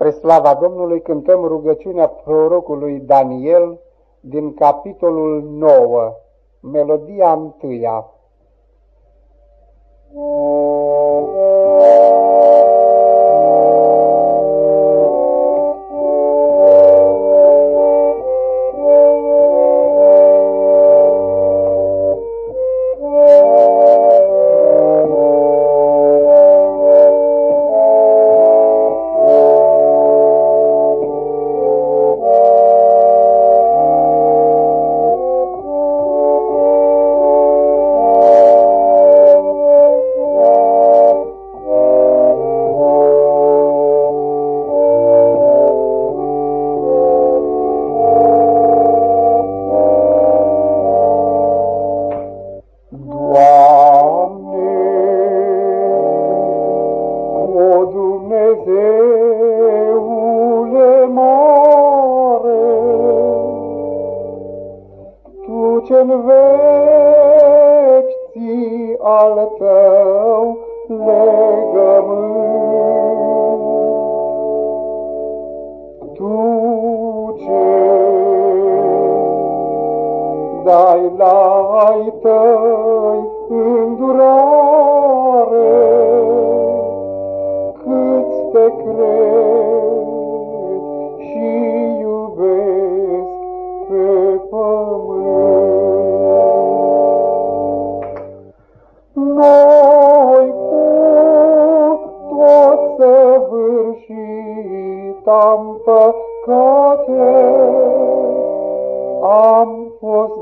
Spre slava Domnului cântăm rugăciunea prorocului Daniel din capitolul 9, melodia întâia. Dumnezeule al Tău legământ. Tu ce dai la ai Tăi îndurare, am fost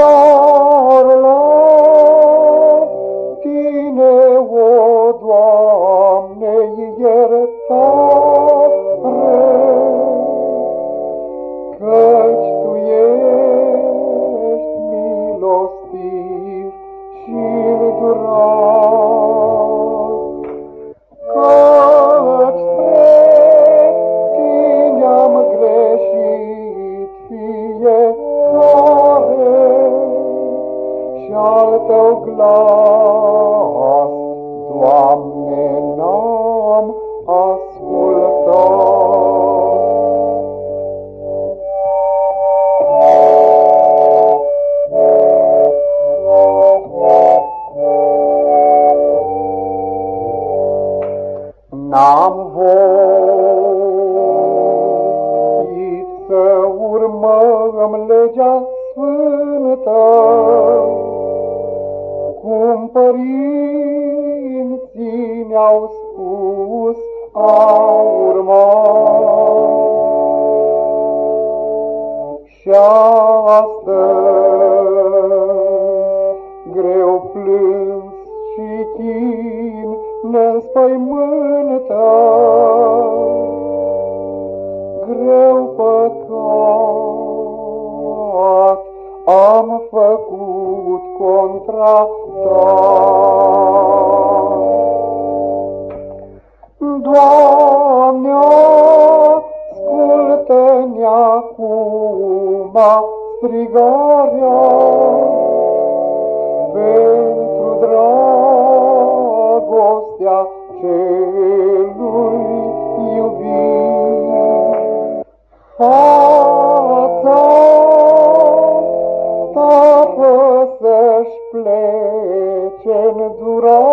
Oh. Tău părinții ne-au spus a urma. Și astăzi greu plâns și chin ne-nspăimântă, greu păcat am făcut contra Doamne, ascultă-ne acum strigarea pentru dragostea celui iubit. perdurarea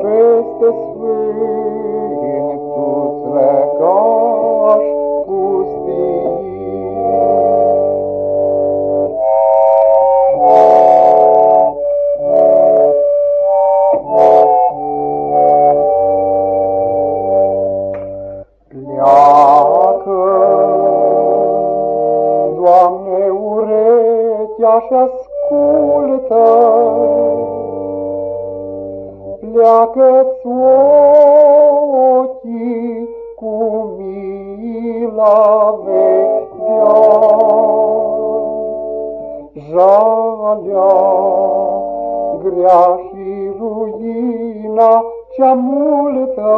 peste sfântul legaș pustii. Pleacă, Doamne, urechea și-a ascultă, Pleacă-ți ochii cu mila vedea. Jalea grea și ruina cea multă,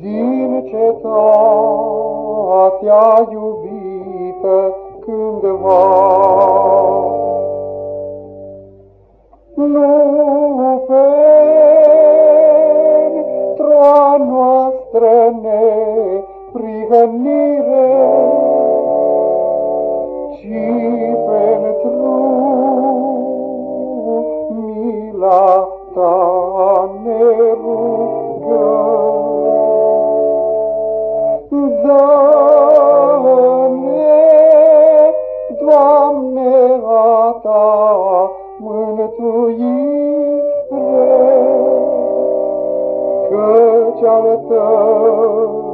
Din cetatea iubită in the world. Lupe tra nostre ne privenire ci penetru milata nerum oceanul tău.